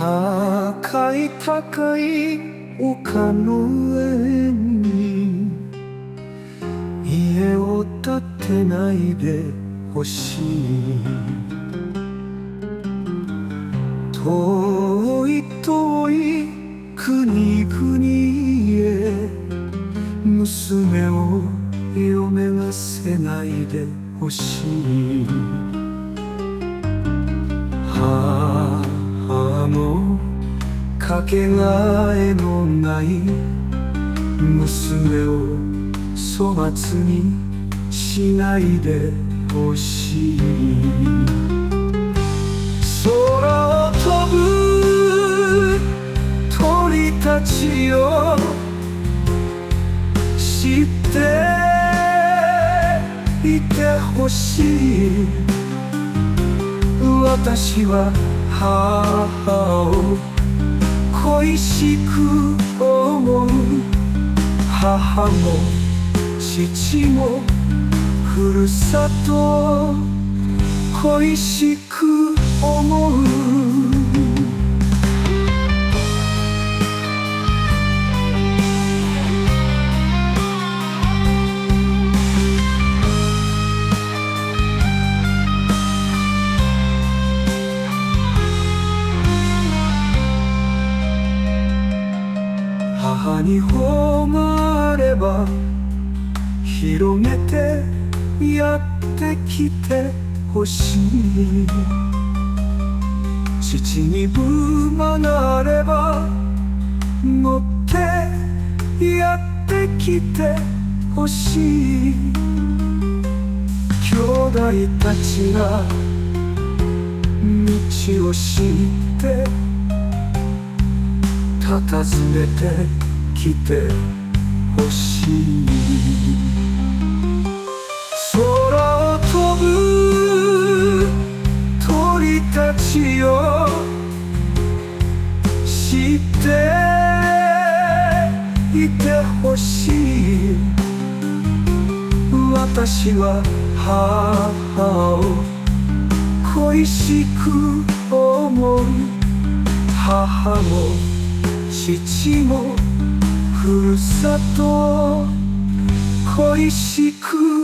高い高い丘の上に家を建てないでほしい遠い遠い国々へ娘を嫁がせないでほしいかけがえのない娘を粗末にしないでほしい。空を飛ぶ鳥たちよ知っていてほしい。私は母を恋しく思う母も父もふるさと。恋しく思う母に褒まれば広げてやってきてほしい。父にぶまなれば乗ってやってきてほしい。兄弟たちが道を知って訪ねてきてほしい。空を飛ぶ鳥たちよ知っていてほしい。私は母を恋しく思う。母も父もふるさと恋しく